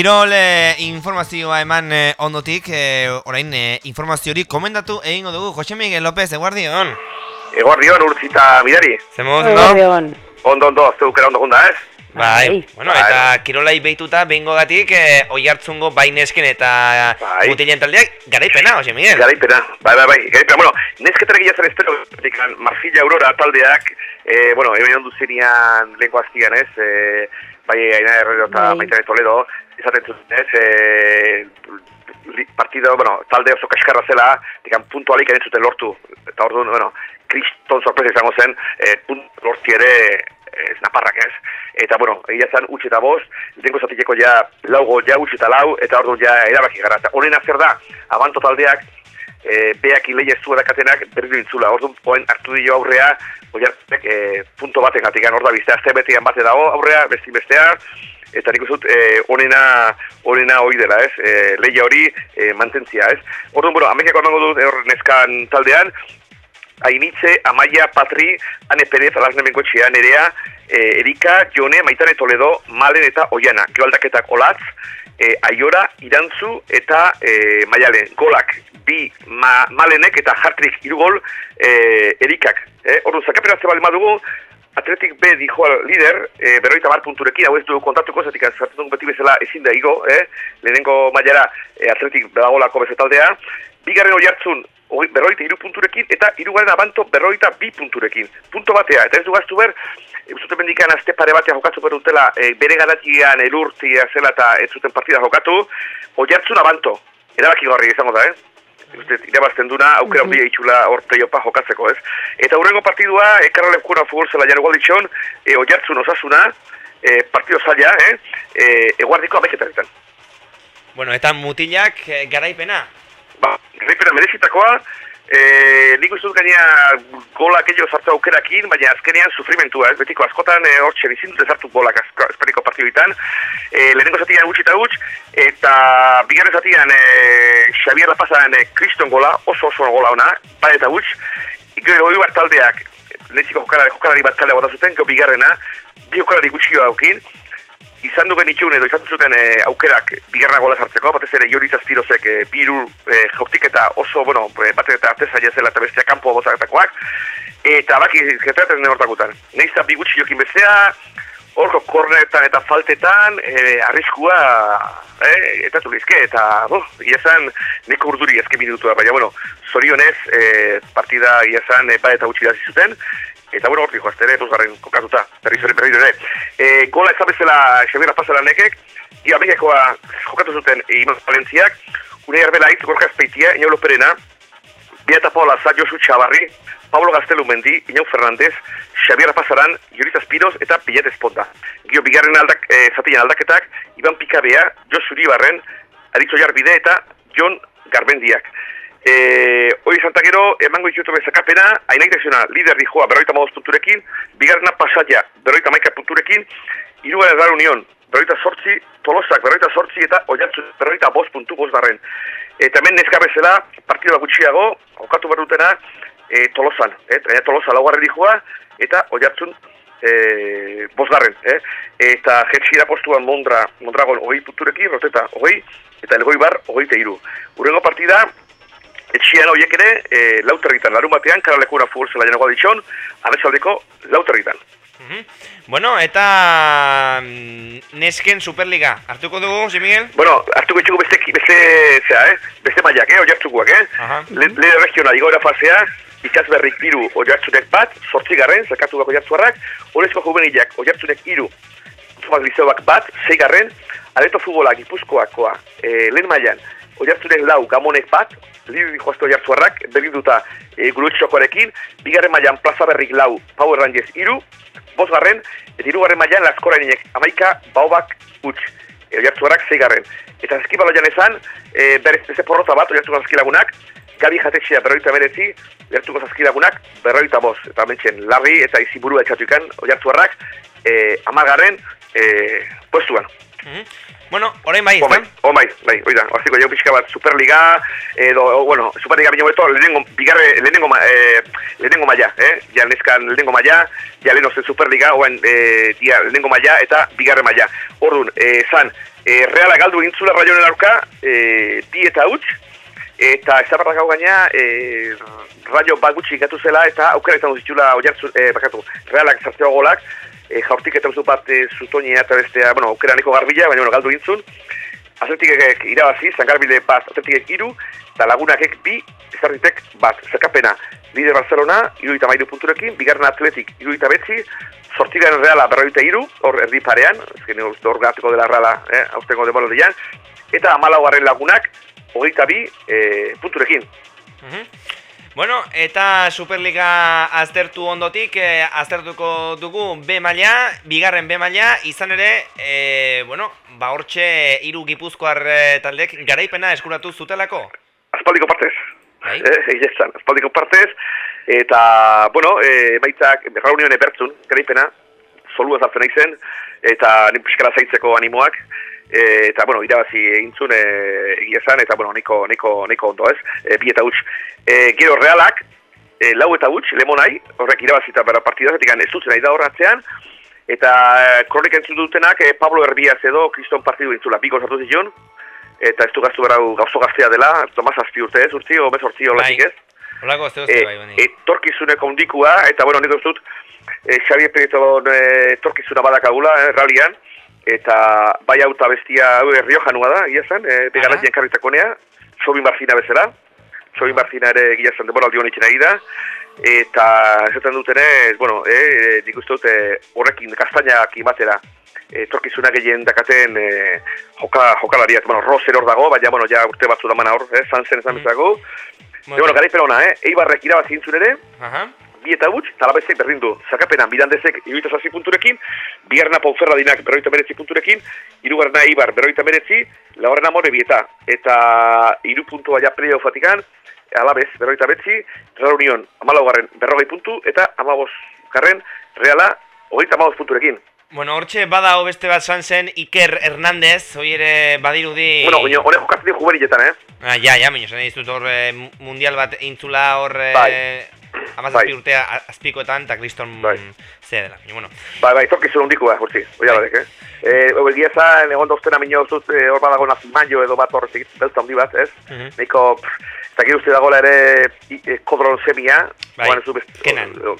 Kirol eh, informazioa eman eh, ondotik, eh, orain eh, informazio hori komendatu egingo dugu Jose Miguel López, eguardion. Eguardion urtzita midari. Zemuz, Eguerdion. Ondo, ondo, zeukera ondo junda, ez? Bai, Bai. bueno, Bai. eta kirolai behituta behingo gatik eh, oi hartzungo bainesken eta Bai. mutilen taldeak garaipena, Jose Miguel. Garaipena, bai, bai, bai, garaipena. Bueno, nezketarek ia zer espero, Marfila Aurora taldeak, eh, bueno, hemen ondu zenian lehenko aztian, ez? Eh, bai, Aina Herrero eta Bai. Maitane Toledo, esaten zuten, ez? Eh, li- partido, bueno, talde oso kaskarra zela, dikan, puntu alik zuten lortu. Eta orduan, bueno, kriston sorpresa izango zen, eh, puntu lorti ere, ez naparrak ez. Eta, bueno, egia zen, utxe eta bost, lehenko zatikeko ja, laugo ja, utxe eta lau, eta orduan ja, erabaki gara. Eta honena zer da, abanto taldeak, e, beak ileia zua dakatenak berri intzula. Orduan, poen hartu dio aurrea, oiartek e, punto baten gatik, hor da bizte, azte betian bate dago aurrea, besti bestea, eta nik uzut, e, onena, onena hoi dela, ez? E, leia hori e, mantentzia, ez? Orduan, bueno, amekako emango dut hor neskan taldean, Ainitze, Amaia, Patri, Ane Perez, Alasne Menkotxea, Nerea, eh, Erika, Jone, Maitane Toledo, Malen eta Oiana. Gero aldaketak olatz, eh, Aiora, Irantzu eta eh, Maialen. Golak, bi ma, Malenek eta Hartrik irugol eh, Erikak. Eh? Ordu, zakapera zebali madugu, Atletik B dijo al líder, eh, berroita mar punturekin, hau ez du kontatuko, zatik zartzen dugu beti bezala ezin da igo, eh? lehenengo mailara eh, Atletik bedagolako bezetaldea, bigarren hori hartzun, berroita iru punturekin, eta hirugarren abanto berroita bi punturekin. Punto batea, eta ez du gaztu ber, e, zuten bendikan azte pare batea jokatu berutela, e, bere garatian elurtia zela eta ez zuten partida jokatu, hori hartzun abanto, erabaki garri izango da, eh? Uste, irabazten duna, aukera handia itxula hor playopa jokatzeko, ez? Eta hurrengo partidua, ekarra lekuna futbol zela jaro galditxon, e, oiartzun osasuna, e, partido zaila, eh? E, eguardiko ameketaretan. Bueno, eta mutilak eh, garaipena. Ba, garipena merezitakoa, e, nik uste dut gaina golak ello sartu aukerakin, baina azkenean sufrimentua, ez? Betiko askotan e, hor txerizin dute sartu golak azko, esperiko partiduitan. E, lehenengo zatian gutxi eta gutx, eta bigarren zatian e, Xavier Lapazan kriston gola, oso oso gola ona, bai eta gutx, gero hori bat taldeak, lehentziko jokalari, jokalari bat taldea bota zuten, gero bigarrena, bi jokalari gutxi daukin, izan du genitxun edo izan zuten e, aukerak bigarna gola sartzeko, batez ere Jori Zazpirozek e, biru e, joktik eta oso, bueno, batez eta artezaia zela eta bestea kanpo botatakoak, eta baki zetaten hortakutan. Neizta bi gutxi jokin bezea, horko kornetan eta faltetan, e, arriskua, e, eta tulizke, eta, bo, iazan, neko urduri ezke minutua, baina, bueno, zorionez, e, partida iazan, e, ba eta gutxi zuten, Eta bueno, hortik joazte ere, bosgarren kokatuta, berriz ere, berriz ere. E, gola ezan bezala Xabier Apazala nekek, ia Mexikoa jokatu zuten Iman Valentziak, Unai Arbela hitz gorka ezpeitia, Inau Loperena, Beata Paula Za, Josu Txabarri, Pablo Gaztelu Mendi, Inau Fernandez, Xabier Apazaran, Joris Aspiroz eta Pilet Esponda. Gio bigarren aldak, e, zatian aldaketak, Iban Pikabea, Josu Uribarren, Aritzo Jarbide eta Jon Garbendiak. E, hori izan eta gero, emango ditutu bezakapena, ainak deziona, lider dijoa berroita maoz punturekin, bigarrena pasaia berroita maika punturekin, irugarren gara union, berroita sortzi, tolosak berroita sortzi eta oiartzu berroita bost puntu bost barren. Eta hemen neska bezala, partida gutxiago, okatu behar dutena, e, tolosan, eh? Gaina tolosa laugarren dijoa, eta oiartzun e, bosgarren, eh? Eta jetxira postuan Mondra, Mondragon hogei punturekin, roteta hogei, eta elgoi bar hogei iru. Urrengo partida, etxian horiek ere, e, lauterritan, larun batean, karalekura futbol zela janagoa ditxon, abezaldeko lauterritan. Mhm. Bueno, eta mm, nesken Superliga. Hartuko dugu, Jose Miguel? Bueno, hartuko itxuko beste, beste, zera, eh? Beste mailak, eh? Oiartzukoak, eh? Aha. Le, le regional, igoera fasea, Itxaz berrik iru oiartzunek bat, sortzi garren, zakatu bako oiartzuarrak, Horezko juvenilak oiartzunek iru, Zumak lizeoak bat, zei garren, Areto futbola gipuzkoakoa, e, lehen mailan, oiartzuren lau gamonek bat, lider joazte oiartzuarrak, berdinduta e, gurutxokoarekin, bigarren mailan plaza berrik lau Power Rangers iru, bosgarren, eta irugarren mailan laskoraininek amaika baobak utx, e, oiartzuarrak zeigarren. Eta eskibaloian esan, e, berez beze porrota bat, oiartzuko zazkilagunak, Gabi jatetxea berroita meretzi, oiartzuko zazkilagunak berroita boz. Eta mentxen, larri eta iziburua etxatu ikan, oiartzuarrak, e, amargarren, e, Mhm. Bueno, orain bai, bai, ezta? oh, bai, bai, oida, hortziko jau pixka bat Superliga, edo, o, bueno, Superliga bino beto, lehenengo, bigarre, lehenengo, ma, eh, lehenengo maia, eh? Ja, neskan lehenengo maia, ja leheno zen Superliga, oen, eh, dia, lehenengo maia eta bigarre maia. Orduan, eh, zan, eh, Reala galdu intzula raionen aurka, eh, bi eta huts, eta ez da gau gaina, eh, raio bat gutxi gatu zela, eta aukera izan duzitxula, oiartzu, eh, bakatu, Realak zartzeo golak, e, jaurtik eta uzu bat e, zutonia eta bestea, bueno, aukera niko garbila, baina bueno, galdu gintzun. Atletikek irabazi, zangarbile bat atletikek iru, eta lagunakek bi, ezarritek bat, zerkapena. Lider Barcelona, iruita mairu punturekin, bigarren atletik iruita betzi, sortigaren reala berroita iru, hor erdi parean, ezken hor gateko dela reala, eh, austengo de balodian, eta amalaugarren lagunak, hogeita bi e, punturekin. Mhm. Bueno, eta Superliga aztertu ondotik, eh, aztertuko dugu B maila, bigarren B maila, izan ere, eh, bueno, ba hortxe hiru gipuzkoar eh, taldek garaipena eskuratu zutelako. Aspaldiko partez. Bai. Eh, esan, aspaldiko partez. Eta, bueno, e, baitzak, reunione bertzun, garaipena, solua zartzen aizen, eta pixkara zaitzeko animoak. E, eta, bueno, irabazi egintzun e, egia esan, eta, bueno, niko, niko, niko ondo ez, e, bi eta huts. E, gero realak, e, lau eta huts, lemonai, horrek irabazi eta bera partida, zetik ez dutzen nahi da horratzean, eta e, kronik entzun dutenak, e, Pablo Herbiaz edo, kriston partidu intzula, biko sartu zion, eta ez du gaztu berau gauzo gaztea dela, Tomas azpi urte ez, urtzi, o bez urtzi olazik ez. Holako ez E, bai, bani. etorkizuneko ondikua, eta bueno, nik dut, e, Xavier Prieton e, etorkizuna badakagula, e, ralian, eta bai auta bestia, hau e, Riojanua da, egia zen, e, begaratien karritakonea, Sobin Barzina bezala, Sobin Barzina ere egia zen denbora aldi honetzen ari da, eta esaten duten ez, bueno, e, e, nik uste dut e, horrekin kastainak imatera, etorkizuna gehien dakaten e, joka, jokalariak, bueno, Roser hor dago, baina, bueno, ja urte batzu damana hor, eh, Sanzen esan Mm. bezago, Bueno, bueno, garaipen ona, eh? Eibarrek irabazi intzun ere, Aha. Bi eta huts, talabezek berdin du. Zakapenan, bidandezek iruita zazpi punturekin, bigarrena Ponferradinak berroita meretzi punturekin, irugarrena Eibar berroita meretzi, laugarrena More bieta. Eta iru puntua ja playoffatikan, alabez berroita betzi, Real Union amalaugarren berrogei puntu, eta amabos garren Reala hogeita amabos punturekin. Bueno, hortxe bada beste bat zan zen Iker Hernandez, hoi ere badirudi... Bueno, oino, hone jokatzen dira juveniletan, eh? Ah, ja, ja, baina esan dizut hor eh, mu- mundial bat intzula hor eh, Bai. Amazazpi Bai. urtea azpikoetan eta kriston Bai. ze dela. Bueno, Bai, bai, torkizun hondikoa, hortzi, oia badek, eh? Eh, egia zan, egon dauztena minio eh, hor badago nazimaio edo bat horretik, belta handi bat, ez? Mhm. Niko, pff, eta gero uste dagoela ere eh, kodron semia, Bai, oan ez du Kenan. o-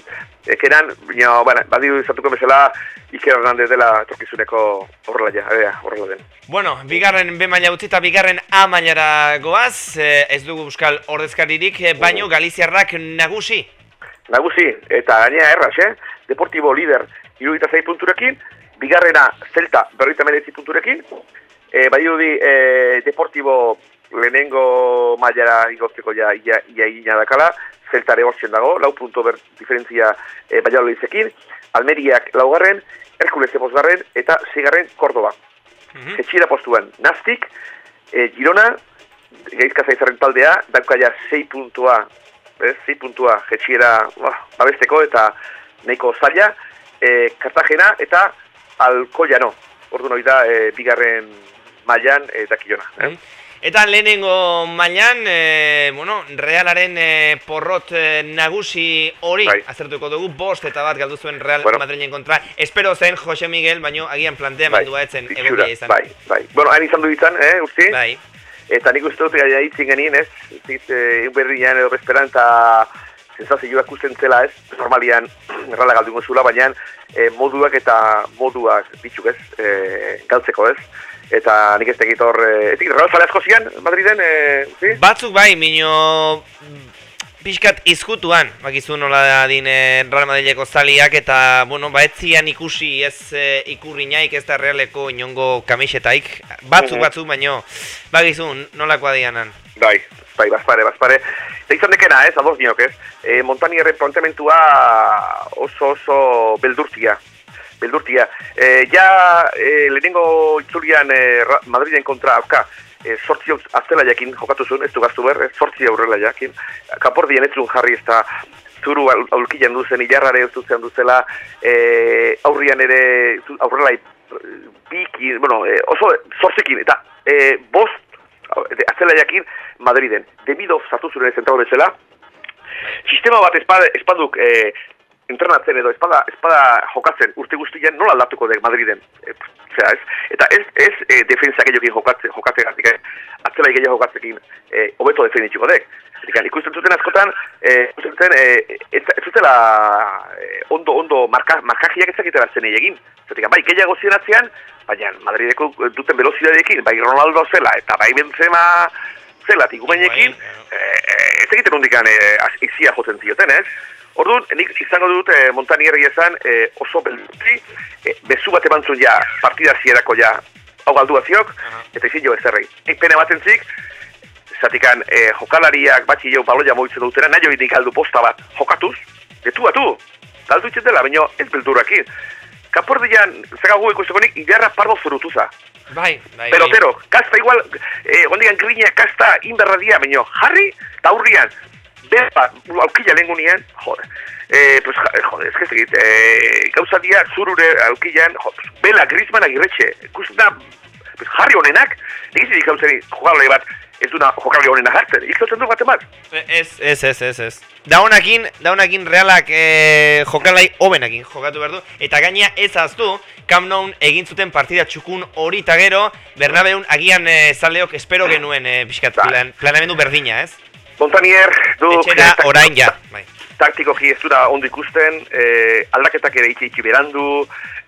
eh, Kenan, baina, bueno, badiu izatuko bezala, Iker Hernandez dela torkizuneko horrela ja, ea, horrela den. Bueno, bigarren B maila utzi eta bigarren A mailara goaz, eh, ez dugu euskal ordezkaririk, eh, baino Galiziarrak nagusi. Nagusi, eta gainea erraz, eh? Deportibo lider, irudita zei punturekin, bigarrena Celta berroita meretzi punturekin, e, badirudi e, Deportibo lehenengo mailara igotzeko ja ia, ia igina dakala, Celta ere hortzen dago, lau punto ber diferentzia e, Valladolidezekin, Almeriak laugarren, Herkules bosgarren eta zigarren Kordoba. Mhm. Jetxira postuan, Nastik, e, Girona, gaizka zaizarren taldea, daukaia 6 puntua, ez, 6 puntua jetxiera bah, babesteko eta nahiko zaila, e, Kartagena eta Alkoiano, ordu noi da e, bigarren mailan e, dakilona. Eh? Mhm. Eta lehenengo mailan, eh, bueno, Realaren eh, porrot eh, nagusi hori Bai. azertuko dugu, bost eta bat galdu zuen Real Bueno. Madrilen kontra. Espero zen Jose Miguel, baino agian planteamendua etzen itxura, egokia izan. bai, bai. Bueno, hain izan du izan, eh, urti? Bai. Eta nik uste dut gaia hitzin genien, ez? Zit, e, berrian edo bezperan eta sensazioak ikusten zela, ez? Normalian, errala galdungo zula, baina e, moduak eta moduak bitxuk, ez? E, galtzeko, ez? Eta nik ez tegit hor, e, ez Zale asko zian, Madriden, e, uzi? Batzuk bai, mino pixkat izkutuan, bakizu nola din e, Real Madrileko zaliak, eta, bueno, ba, ez zian ikusi ez e, ikurriñaik ez da realeko inongo kamisetaik, batzuk Mhm. batzuk, baino, bakizu nolakoa dianan. Bai, bai, bazpare, bazpare. Eta izan dekena, ez, adoz niok, ez? E, Montanierren planteamentua oso oso beldurtia. Beldurtia. E, ja, e, lehenengo itzulian e, Madriden kontra auka, e, sortzi aztela jakin jokatu zuen, ez du gaztu ber, ez sortzi aurrela jakin. Kapordien ez zuen jarri ez da zuru aulkian duzen, ilarrare ez duzen duzela, e, aurrian ere aurrela biki, bueno, e, oso sortzikin, eta e, bost atzela jakin Madriden. Demido sartu zure zentau bezala, sistema bat espada, espaduk e, entrenatzen edo espada, espada jokatzen urte guztian nola aldatuko dek Madriden. E, zera, ez? Eta ez, ez e, defensa gehiokin jokatze, jokatze gatik, eh? atzela gehiago jokatzekin e, hobeto defendituko dek. Zerikan, ikusten zuten askotan, e, ikusten zuten, e, ez, ez zutela e, ondo, ondo marka, markajiak ezakitera zen egin. Zerikan, bai, gehiago ziren atzean, baina Madrideko duten velozidadekin, bai Ronaldo zela, eta bai Benzema zela, tigumenekin, Bai, e, e, egiten hundikan e, az- izia jotzen zioten, ez? Orduan, nik izango dut e, Montanierri esan e, oso belduti, e, bezu bat eman zuen ja, partida zierako ja, hau galdua ziok, eta izin jo ez. Nik pene baten zik, zatikan e, jokalariak batxi jo baloia moitzen dutera, nahi hori galdu posta bat jokatuz, getu batu, galdu itzen dela, baina ez beldurakin. Kapordian, zega gu ikusteko nik, idarra pardo zurutuza. Bai, bai, Pelotero, kasta igual, eh, ondigan grina kasta inberra dia, baino, jarri, eta hurrian, berba, aukila lehen gunean, jode, eh, pues, ja- jode, ez que ez egit, eh, gauza dia, zurure aukilan, bela, Griezmann agirretxe, ikusten da, pues, jarri honenak, egizik gauzari jokalari bat, ez duna jokalari honenak hartzen, ikusten du bat emat. Ez, ez, ez, ez, ez. Daunakin, daunakin realak e, jokalai hobenakin jokatu behar du. Eta gaina ez aztu, Camp Nou egin zuten partida txukun hori eta gero, Bernabeun agian e, zaleok espero genuen e, pixkat Bai. plan, planamendu berdina, ez? Montanier, du... Etxera orain ja. Bai. taktikoki ez dura ondo ikusten, eh, aldaketak ere itxi itxi berandu,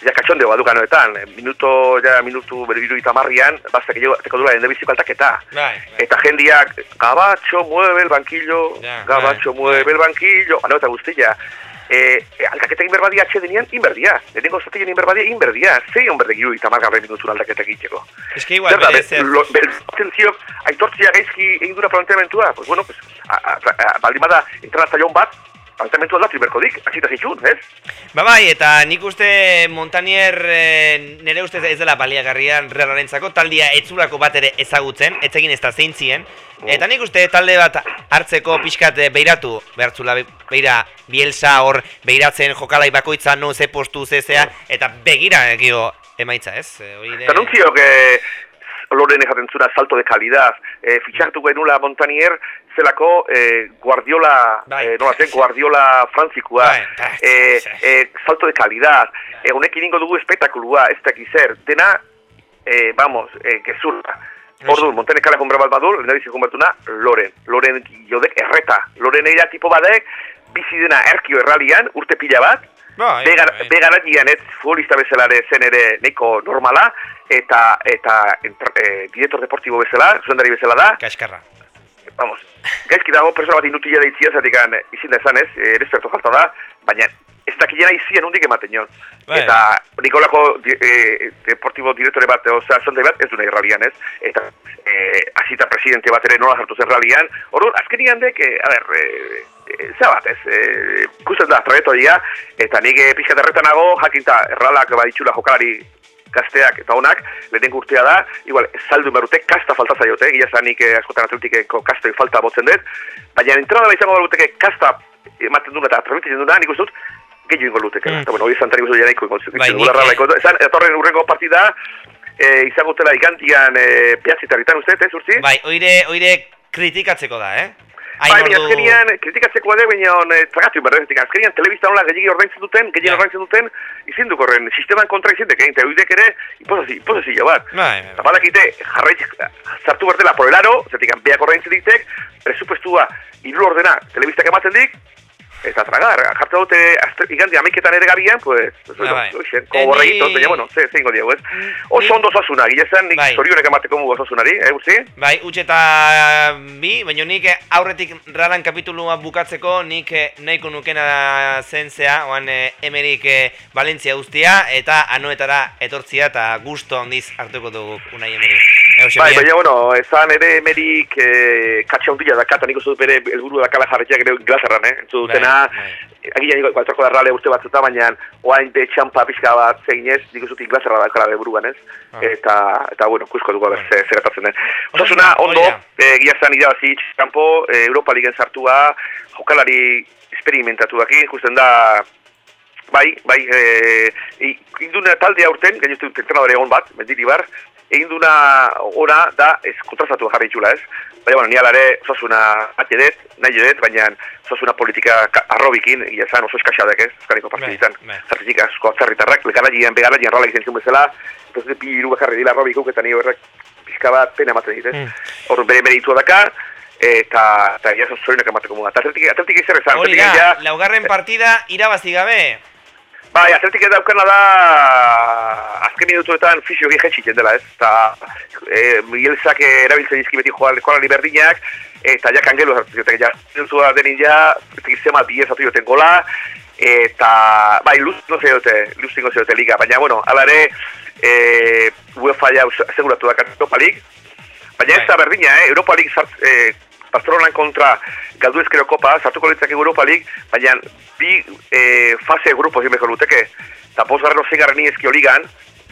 ja katxondeo badu ganoetan, eh, minuto, ja minutu berbiru itamarrian, bastak jo, teko dura endebiziko aldaketa. Bai, bai. Eta jendiak, gabatxo mueve el banquillo, Ja, gabatxo bai, mueve bai. el banquillo, ano eta guztia. E, e, aldaketa inberbadia atxe denean, inberdia. Lehenengo zatien inberbadia, inberdia. Zei hon berdegiu itamargarren minutura aldaketak egiteko. Ez que igual, Zer da, bere be- zer. lo- be- atentzio, aitortzia gaizki egin dura planteamentua, pues bueno, pues, a, a, a, baldin bada entrenatzailon bat, planteamentua aldatu berko dik, atxita zitxun, ez? Ba bai, eta nik uste Montanier e, nire ustez ez dela baliagarrian Realarentzako taldia etzulako bat ere ezagutzen, etzekin ez da zeintzien. Eta nik uste talde bat hartzeko pixkat eh, beiratu, behartzula be- beira Bielsa hor beiratzen jokalai bakoitza no ze postu zezea, eta begira egio emaitza, ez? E, Eta nuntziok, eh, Loren ejaten zura salto de calidad, eh, fitxartu genula Montanier, zelako eh, Guardiola, Bai. eh, nola zen, Guardiola frantzikua, Bai, bai. eh, eh, salto de calidad, eh, honekin ingo dugu espetakulua, ez dakiz zer, dena, eh, vamos, eh, gezurra. Ordu, Montane kala konbra bat badu, lehendabizi konbertuna, Loren. Loren jodek erreta. Loren eira tipo badek, bizi dena erkio erralian, urte pila bat, Bai, Begar, bai. begaratian ez futbolista bezala zen ere neko normala, eta eta entr, e, director deportibo bezala, zuzendari bezala da, Kaskarra. Vamos, gaizki dago persona bat inutila da itzia, zatik izin da esan ez, e, eresperto falta da, baina ez dakilena izien hundik ematen jon. Bai. Eta Nikolako di, e, deportibo direktore bat, osea, zondai bat, ez du nahi ralian ez, eta e, azita presidente bat ere nola sartu zen ralian, orduan, azkenian dek, e, a ber, e, e, bat ez, e, da trajetoria, eta nik e, pixka derretanago, jakinta, erralak baditxula jokalari gazteak eta onak, lehenengo urtea da, igual, saldu berute, kasta falta zaiote, gila zan nik eh, askotan atletikeko kastoi falta botzen dut, baina entrada da izango beruteke kasta ematen duna eta transmititzen duna, nik uste dut, gehiago ingo luteke. Mm. Eta bueno, hori zantarik uste janaiko ingo Bai, luteke. Bai, etorren urrengo partida, eh, izango tela igantian eh, peatzitarritan uste, ez urtzi? Bai, oire, oire kritikatzeko da, eh? Bai, baina azkenian, kritikatzeko ade, baina eh, tragatu berrezik, azkenian telebista nola gehiagi ordaintzen duten, gehiagi Ja. ordaintzen duten, izin dukorren, sisteman kontra izin deke, eta oidek ere, imposazio, imposazio bat. Bai, bai, Eta badakite, jarraitz, sartu bertela por el aro, zetik beak ordaintzen ditek, presupuestua hiru ordena telebistak ematen dik, eta tragar, jartzen dute, azte, igandi amaiketan ere gabian, pues, Eh, kogorregitos, ni- baina, bueno, ze, ze ingo diego, ez? Ni- Oso ondo osasuna, gila zen, nik Bai. zorionek emateko mugu osasunari, eh, guzti? Bai, utxe eta bi, baina nik eh, aurretik ralan kapitulua bukatzeko nik eh, nahiko nukena zentzea, oan eh, emerik eh, Valentzia guztia, eta anoetara etortzia eta gusto handiz hartuko dugu unai emerik. Bai, baina, bueno, ezan ere emerik eh, katxe ondila dakata, nik uste dut bere helburu dakala jarretxeak ere Inglaterran, eh? Entzu dutena, Bai, agian niko igualtzako darrale urte batzuta, baina oain de txampa pixka bat zein ez, nik uste dut Inglaterra dakala beburuan ez, Ah. eta, eta, bueno, kusko dugu aber Bai. zer gertatzen den. Osasuna, ondo, hori da. e, gia zan irabazi txampo, e, Europa Ligen sartua, jokalari experimentatu daki, ikusten da, bai, bai, e, e, induna taldea urten, gaino dut entrenadore egon bat, mendiri bar, egin duna ora da ez kontrazatu jarri itxula ez. Baina, bueno, ni alare osasuna ate dut, nahi dut, baina osasuna politika ka- arrobikin, ia esan oso eskaxadek ez, eskaniko partiditan. Bai, bai. Zertitik asko atzerritarrak, legaragien, begaragien rala egiten zuen bezala, ez dut bi hiru bakarri dila arrobikuk, eta ni horrek pixka bat pena ematen dit, ez? Mm. Hor bere meritua daka, eta, eta ia zorionak emateko muga. Atletik, atletik ezer esan, Hori da, ja- laugarren partida irabazi gabe. Bai, atletik daukana da azken minutuetan fisiogi jetxiten dela, ez? Eta e, Miguelzak erabiltzen dizki beti joan jokalari berdinak, eta ja kangelu hartzen duten, ja, minutua denin ja, zema diez atu joten gola, eta, bai, luz no zeote, luz ingo zeote liga, baina, bueno, ala ere, e, UEFA ja aseguratu da Europa League, baina ez da Bai. berdina, eh? Europa League zart, e, Barcelonan kontra galdu ezkero kopa, sartuko litzake Europa League, baina bi e, fase grupo egin beharko luteke, eta bosgarren ozegarren ezkio ligan,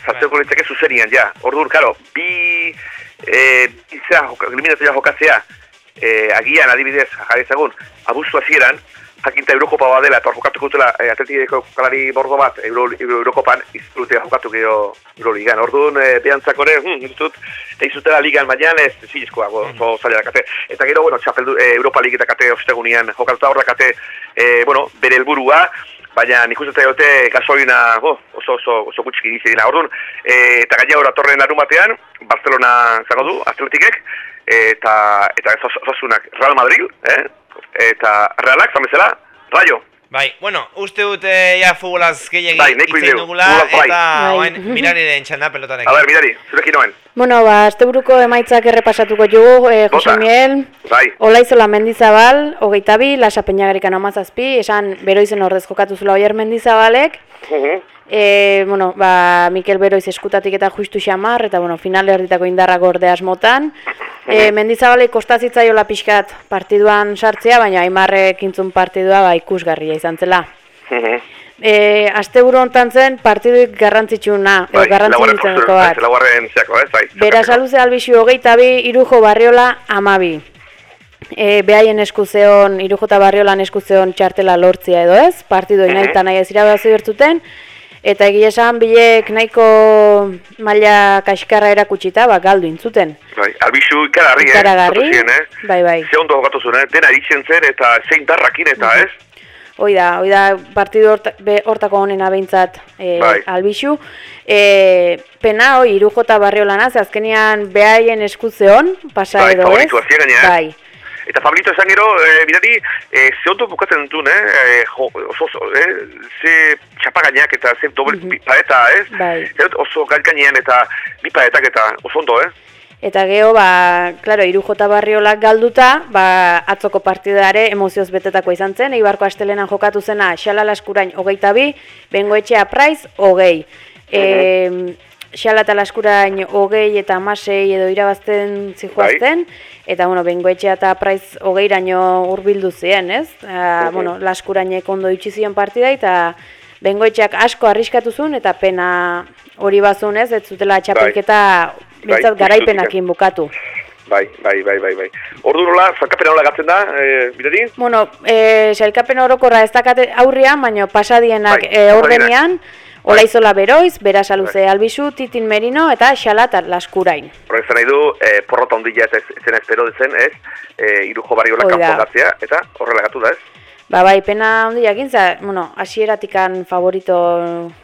sartuko litzake zuzenian, ja. Orduan, karo, bi e, bizea, joka, eliminatoria jokatzea, e, agian adibidez, jarri ezagun, abuztu hasieran, jakinta Eurokopa bat dela, eta hor jokatuko dutela e, atletikeko jokalari bordo bat Euro, Euro, Eurokopan izurute jokatu geho Euroligan. Orduan, e, behantzako ere, hm, dut, egin zutela ligan baina ez zilizkoa, oso zaila dakate. Eta gero, bueno, txapeldu, e, Europa League eta kate ostegunian jokatuta hor dakate, e, bueno, bere helburua, baina nik uste dute gasolina oh, oso, oso, oso gutxik inizi dira. Orduan, e, eta gaina hor atorren larun batean, Barcelona zango du, atletikek, eta, eta osasunak Real Madrid, eh? Eta Realak, zan bezala, Rayo. Bai, bueno, uste dut eh, ja futbolaz gehiagin Bai, indegu, dugula, bai. eta Bai. oain mirariren txanda pelotarekin. A ber, mirari, zurekin noen. Bueno, ba, asteburuko emaitzak errepasatuko jugu, eh, Jose. Miel, Bai. Olaizola Mendizabal, hogeita bi, Lasa Peñagarikan amazazpi, esan beroizen ordez jokatu zula oier Mendizabalek, Mhm. E, bueno, ba, Mikel Beroiz eskutatik eta justu xamar, eta bueno, final erditako indarra gorde asmotan. E, Mendizabalek kostazitzaiola pixkat partiduan sartzea, baina Aimarrek intzun partidua ba, ikusgarria izan zela. E, asteburu hontan zen partiduik garrantzitsuna, Bai, garrantzitsueneko postura, bat. laugarren zeako, ez, bai. Beraz aluze albixu hogeita bi, irujo barriola amabi. E, behaien eskuzeon, irujo eta barriolan eskuzeon txartela lortzia edo ez, partidu nahi eta nahi ez irabazi bertzuten, eta egia esan bilek nahiko maila kaskarra erakutsita, ba, galdu intzuten. Bai, albizu ikaragarri, eh? Ikaragarri, eh? bai, bai. Ze ondo jokatu zuen, eh? Dena iritzen zen eta zein darrakin eta, ez? Hoi da, hoi da, partidu horta, be- hortako honena behintzat e, Bai. albixu. E, pena, hoi, irujo eta barriolana, ze azkenean behaien eskuzeon, pasa Bai, edo ez? gainera, eh? Bai. Eta Pablito esan gero, eh, mirari, eh, ze ondo bukatzen dutun, eh? eh jo, oso, oso, eh? Ze txapagainak eta ze doble Mhm. bi paeta, ez? Bai. Ze oso gaizkainean eta bi paetak eta oso ondo, eh? Eta geho, ba, klaro, irujo eta barriolak galduta, ba, atzoko partidare emozioz betetako izan zen, Eibarko astelenan jokatu zena, xala laskurain hogeita bi, bengoetxea praiz, hogei. E, xala eta laskurain hogei eta amasei edo irabazten zijoazten, eta, bueno, bengoetxea eta praiz hogeiraino hurbildu ziren, ez? A, Mhm. bueno, laskurainek ondo itxi zion partida, eta bengoetxeak asko arriskatu zuen, eta pena hori bazun, ez? Ez zutela txapelketa Bintzat Bai, garaipenakin bukatu. Bai, bai, bai, bai, bai. Ordu nola, zalkapena nola gatzen da, eh, mirari? Bueno, e, sailkapen orokorra ez dakate aurrian, baino pasadienak Bai, e, ordenian, Olaizola Beroiz, Berasaluze Bai. Albizu, Titin Merino eta Xalat Laskurain. Horrek zen nahi du, eh, porrota ondila ez zen espero dezen, ez? Eh, irujo barriola Hoi da. kanpo gatzea, eta horrela gatu da, ez? Ba, bai, pena handi jakintza, bueno, hasieratikan favorito,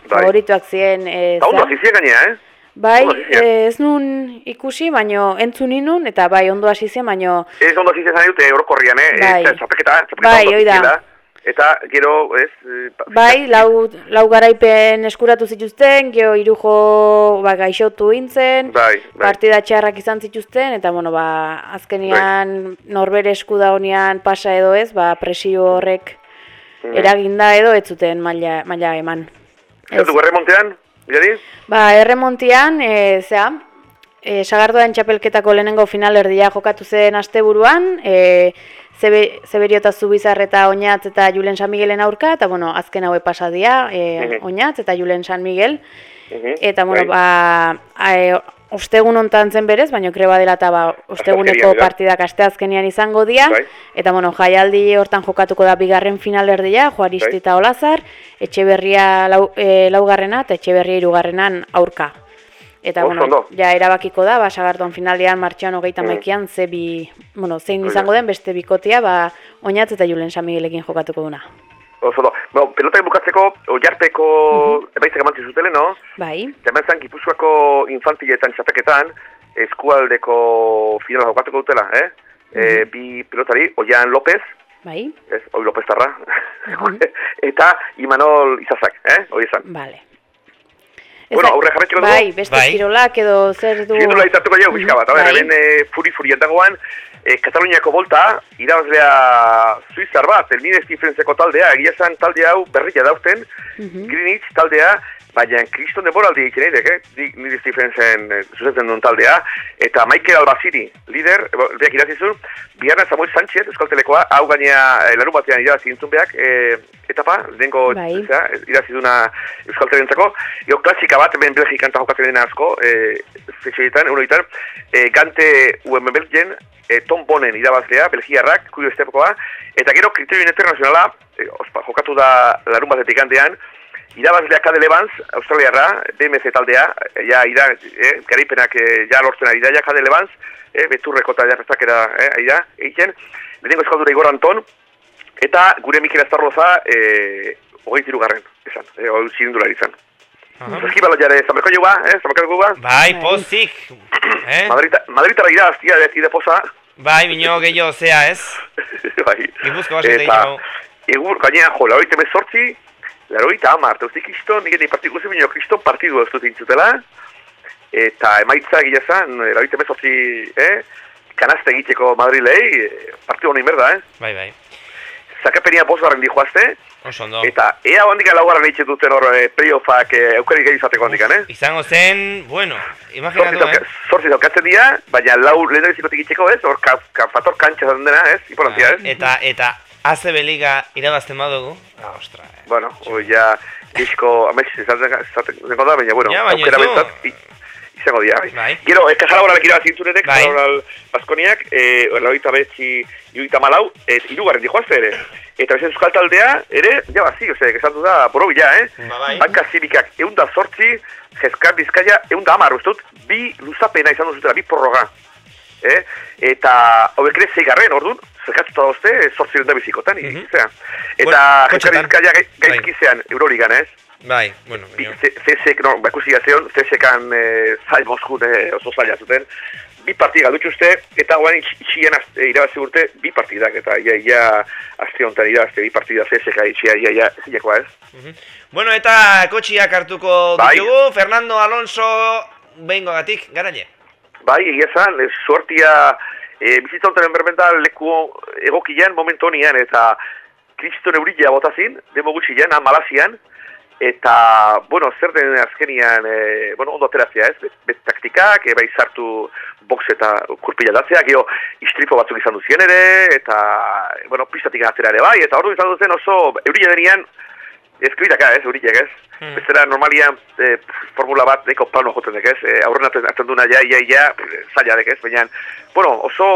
Bai. favoritoak ziren. E, Eta ondo za- gainea, eh? Bai, ondo hasi ziren. e, ez nun ikusi, baino entzun inun, eta bai, ondo hasi zen, baino Ez ondo azizia zan dute orokorrian, eh? Bai. Ez, txapeketa, txapeketa Bai, ondo hoi da. azizela. Eta gero, ez... eh, Bai, lau, lau garaipen eskuratu zituzten, geho irujo ba, gaixotu intzen, Bai, bai. partida txarrak izan zituzten, eta bueno, ba, azkenian norbere esku dagonean pasa edo ez, ba, presio horrek Mhm. eraginda edo ez zuten maila, maila eman. Dugu erremontean, Mirari? Ba, erremontian, e, zea, e, sagardoan txapelketako lehenengo finalerdia jokatu zen asteburuan, e, Zebe, Zeberiota Zubizar eta Oñatz eta Julen San Miguelen aurka, eta bueno, azken haue pasadia, e. Oñatz eta Julen San Miguel, Mhm, eta bueno, bai. ba, a, e, ostegun hontan zen berez, baina kreba dela eta ba, osteguneko ja. partidak asteazkenean izango dira, Bai. eta bueno, jaialdi hortan jokatuko da bigarren finalerdia, Juaristi Bai. eta Olazar, Etxeberria lau, e, laugarrena eta Etxeberria hirugarrenan aurka. Eta, Oso bueno, ondo. ja erabakiko da, ba, sagardoan finalean, martxoan hogeita Mm. maikian, ze bi, bueno, zein da. izango den beste bikotia, ba, oinatz eta Julen San Miguelekin jokatuko duna. Oso do. Bueno, pelota bukatzeko, oiarteko Mhm. emaitzak eman zizutele, no? Bai, hemen zan, Gipuzkoako infantiletan txapeketan, eskualdeko finala jokatuko dutela, eh? E, bi pilotari, Oian López, bai, ez, oi López tarra, Mhm. eta Imanol Izazak, eh? Hori izan. bale. Bueno, aurre jarraituko dugu? Bai, beste Bai. kirolak edo zer du... Zigindula izatuko jau, pixka bat, Bai. hemen e, furi-furi dagoan, e, Kataluniako bolta, irabazlea Suizar bat, el Nines Diferentzeko taldea, egia esan talde hau berria dauten, Mhm. Greenwich taldea, baina kriston denboraldi egiten eidek, eh? Di- Nires Diferentzen e, zuzetzen duen taldea, eta Michael Albaziri, lider, beak irazizun, biharna Samuel Sánchez, euskaltelekoa, hau gainea e, larun batean irabazi dintzun beak, e, etapa, lehenko Bai. zera, iraziduna euskaltelentzako, jo klasika bat, hemen Belgikan eta jokatzen dena asko, e, fetxeetan, euroitan, e, Gante UM Belgien, e, Tom Bonen irabazlea, Belgiarrak, kurio estepokoa, eta gero kriterio internazionala, e, ospa, jokatu da larun batetik gandean, irabazlea Kade Levans, Australiarra, BMC taldea, ja, ira, e, garaipenak e, ja lortzen ari da, ja Kade Levans, e, beturreko eta ja prestakera, e, ari da, egiten, lehenengo eskaldura Igor Anton, eta gure Mikel Aztarroza, e, hogei tirugarren, esan, e, hori zirindulari izan. Aha. Zaskibalo jare, zamarko joa, eh, zamarko joa, Bai, pozik. Eh? Madrita, Madritara iraztia, de tide posa, Bai, bino gehiago zea, ez? bai. Gipuzko basket Eta, gehiago. egur, gainean, jo, laroite mezortzi, amar, eta uste kriston, nire ni partidu zen, bineo kriston partidu ez dut intzutela, eta emaitza gila zan, laroite mezortzi, eh, kanasta egiteko Madrilei, eh, partidu honin berda, eh? Bai, bai. Zakapenia bosgarren di joazte, Oso ondo. eta ea handik laugarren egiten duten hor eh, playoffak eh, aukerik gehi izateko handikan, eh? Izango zen, bueno, imaginatu, dauka- eh? zortzi daukatzen dira, baina lau lehen bizikotik itxeko ez, hor ka, ka, fator kantxa zaten dena ez, importantia ez. Eta, eta, ACB Liga irabazten badugu. Ah, ostra, eh. Bueno, hoi ja, gizko amets izaten dengo da, baina, bueno, Ja, baina aukera bentzat, izango dira. Bai. Gero, eh, kasalaboralek irabazintunenek, Bai. kasalaboral Baskoniak, eh, lauita betzi, iruita malau, ez, irugarren dijoazte ere. Eta bezen euskal taldea, ere, ja, bazi, ose, esatu da, boro bila, eh? Ba, bai. Banka zibikak eunda sortzi, jezkar bizkaia eunda amar, uste dut, bi luzapena izan duzutela, bi prorroga. Eh? Eta hauek ere zeigarren, orduan, zerkatuta dauzte, sortzi da bizikotan, mm Eta Bueno, jezkar kotxetan. bizkaia gai- Bai. gaizkizean, Euroligan, ez? Bai, bueno, Bi- CSek, no, bakusi gazeon, CSekan e, zai Moskun e, oso zaila zuten. Bi partida galdutxuzte, eta guain itxien e, irabazi urte, bi partidak, eta ia, ia, azte honetan irabazte, bi partida CSeka itxia, ia, ia, zilekoa ez. Bueno, eta kotxiak hartuko Bai. ditugu, Fernando Alonso behingo gatik, garaile. Bai, egia zan, suertia e, bizitza honetan berbenta leku egokian momentu honian, eta kriston eurila botazin, demo gutxian, malazian, eta, bueno, zer den azkenian, e, bueno, ondo aterazia ez, bet, taktikak, e, bai sartu box eta kurpila datzea, gero istripo batzuk izan duzien ere, eta, bueno, pistatik atera ere bai, eta ordu izan duzen oso eurila denian, eskridaka ez, eurilek ez, Hmm. bestela normalian e, formula bat neko plano joten dek ez, e, aurren aten, aten duna ja, ja, ja, zaila dek ez, baina, bueno, oso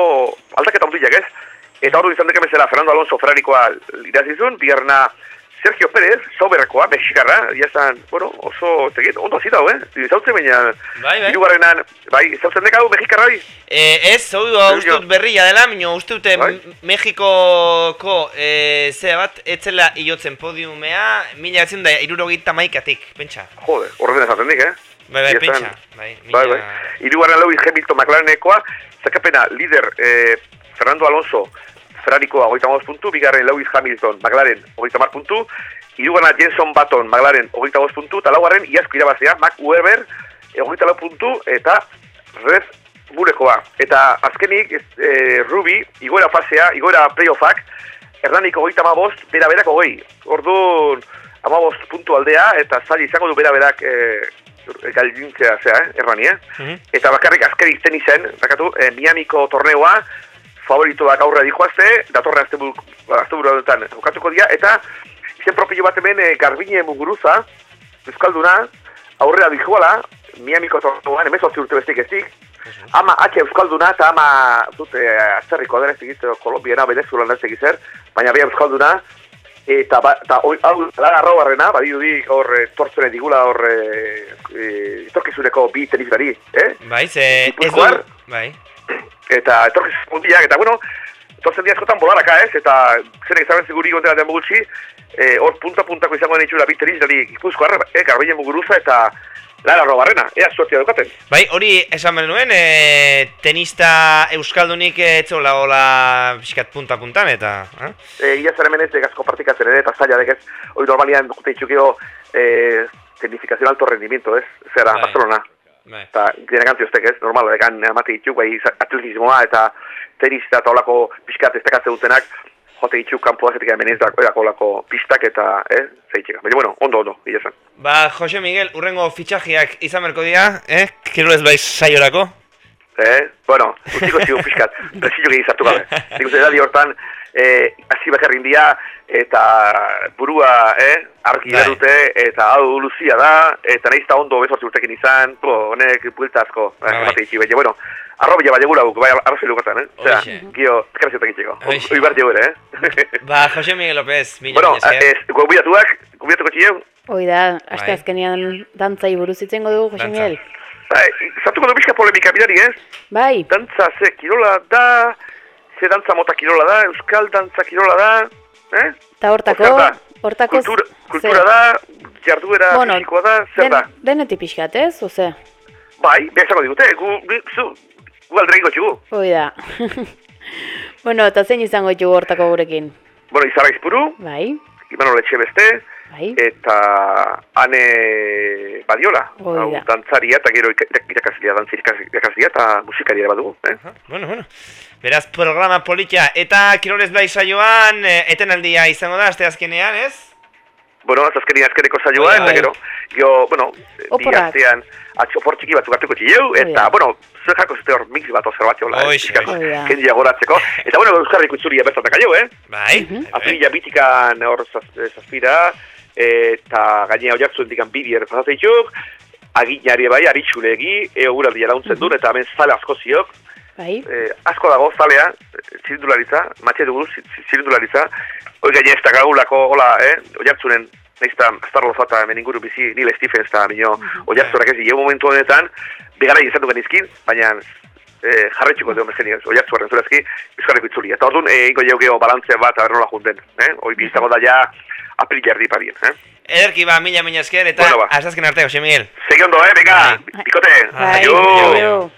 aldaketa ondilek ez, eta ordu izan deke bezala Fernando Alonso Ferrarikoa irazizun, bigarrena Sergio Pérez, soberrakoa, mexikarra, jazan, bueno, oso, tegit, ondo zita hau, eh? Zautzen baina, Bai, bai. hirugarrenan, bai, zautzen dek hau mexikarra bai? Eh, ez, hau Bai, uste dut berria dela, mino uste dute Bai. Mexikoko eh, zera bat, etzela iotzen podiumea, mila etzen da irurogeita maikatik, pentsa. Jode, horrezen esaten dik, eh? Bai, bai, pentsa. Bai, Bai, mila... bai. Hirugarren Lewis Hamilton McLarenekoa, zakapena lider eh, Fernando Alonso Ferrariko hogeita bost puntu, bigarren Lewis Hamilton, McLaren hogeita mar puntu, irugana Jenson Button, McLaren hogeita bost puntu, eta laugarren iazko irabazia, Mac Weber hogeita lau puntu, eta Red Bullekoa. Eta azkenik, e, Ruby, igoera fasea, igoera playoffak, Hernanik hogeita ma bost, bera berak hogei. Orduan, ama bost puntu aldea, eta zaila izango du bera berak e, galdintzea zea, eh, Hernani, eh? Mhm. Eta bakarrik azkerik zen izen, bakatu, eh, Miamiko torneoa, favoritoak aurre dijoazte, datorre azte honetan jokatuko dira, eta izen propio bat hemen eh, Garbine Muguruza, Euskalduna, aurrera dijoala, Miamiko torneoan, emezortzi urte bestik ezik, ama H Euskalduna, eta ama, dut, eh, azterriko dara ez Kolombiana, Venezuela ez egit zer, baina bia Euskalduna, eta ba, ta, oi, hau, lan arro barrena, badirudi hor eh, tortzene digula hor eh, etorkizuneko bi tenisari, eh? Bai, ze ez du... Bai. Eta etorkizun mundiak, eta bueno, etortzen dira askotan bolaraka ez, eta zer izaben ziguri gondela den gutxi, eh, hor punta-puntako izango den itxura bi tenisari gipuzkoar, eh, garbaile muguruza eta Lara Robarrena, ea suertia daukaten. Bai, hori esan behar nuen, e, tenista euskaldunik ez zola hola pixkat punta-puntan eta... Eh? E, ia zer hemen ez gazko partikatzen ere, eta zaila dekez, hori normalian jute itxukio e, tecnificación alto rendimiento, ez? Zera, Bai. Barcelona. Bai. Eta gire gantzio ez ez, normal, egan amate dituk, bai atletismoa eta tenista eta olako pixkat ez tekatze dutenak, jote dituk kanpo daketik hemen ez dako olako pistak eta, eh, zeitxeka. Baina, bueno, ondo, ondo, gila zen. Ba, Jose Miguel, urrengo fitxajiak izan berko dira, eh? Kirolez bai saiorako? Eh? Bueno, ustiko zigun pixkat, presillo gehi zartu gabe. Nik uste edadi hortan, eh, hasi bakarrin dia, eta burua, eh, argi Bai. dute, eta hau luzia da, eta nahiz eta ondo bezortzi urtekin izan, po, honek buelta asko, eh, Bai, bai. emate itxi, baina, bueno, arrobi jaba jegura guk, bai, arrozi lukatan, eh? Osea, Hoxe. gio, eskeraziotak itxeko, Hoxe. oi bar ere, eh? Ba, Jose Miguel López, mila bueno, esker. ez, gobidatuak, gobidatuko txileu, Hoi da, aste Bai. azkenean dantzai buruz itzengo dugu, Jose. Miguel. bai, zartuko du pixka polemika bidari, ez? Bai, Dantza ze kirola da, ze dantza mota kirola da, euskal dantza kirola da, eh? eta hortako, da? hortako... Kultura, kultura da, jarduera Bueno, fisikoa da, zer den, da? Denetik pixkat, ez? Oze, Bai, behar zango digute, gu, gu, zu, gu aldregingo txugu. hoi da. bueno, eta zein izango ditugu hortako gurekin? Bueno, izarra izpuru, Bai, Imanol etxe beste, bai, eta ane badiola. Hau, da. dantzaria eta gero irak- irakaslia, dantzi eta musikaria badugu. Eh? Aha, Bueno, bueno. Beraz, programa politia. Eta Kirolez bai saioan, e, etenaldia izango da, aste azkenean, ez? Bueno, azazkeni azkeneko saioa, eta gero, gero, bueno, bi Oporrak. astean atxopor txiki batzuk hartuko txileu, eta, bueno, zuek jako zute hor mix bat ozer bat jola, jendia goratzeko. Eta, bueno, Euskarrik utzuria bertatak aio, eh? Bai. Apirila bitikan hor zaz- eh, zazpira, eta gainea oiartzuen dikan bidier pasatzeitzuk, aginari bai, aritxulegi, eo guraldia launtzen duen, eta hemen zale asko ziok, bai, eh, asko dago zalea, eh, zirindularitza, matxe dugu zi- zi- zirindularitza, hoi gaine ez da gaulako, hola, eh, oiartzunen, nahiz eta zata hemen inguru bizi, Neil Stephens eta minio oiartzurak ez dira momentu honetan, bigarai izan duen izkin, baina eh, jarretxuko dugu mezen oiartzu harren zurazki, bizkarreko itzuli. Eta orduan, eh, ingo jau geho balantze bat, aber nola junten, eh? Hoi biztago da ja, apil jardi parien, eh? Ederki ba, mila mila esker, eta Bueno, ba. arte, Jose Miguel. Segi ondo, eh? Venga, Bai. pikote! Bai. Aio! Aio. Aio.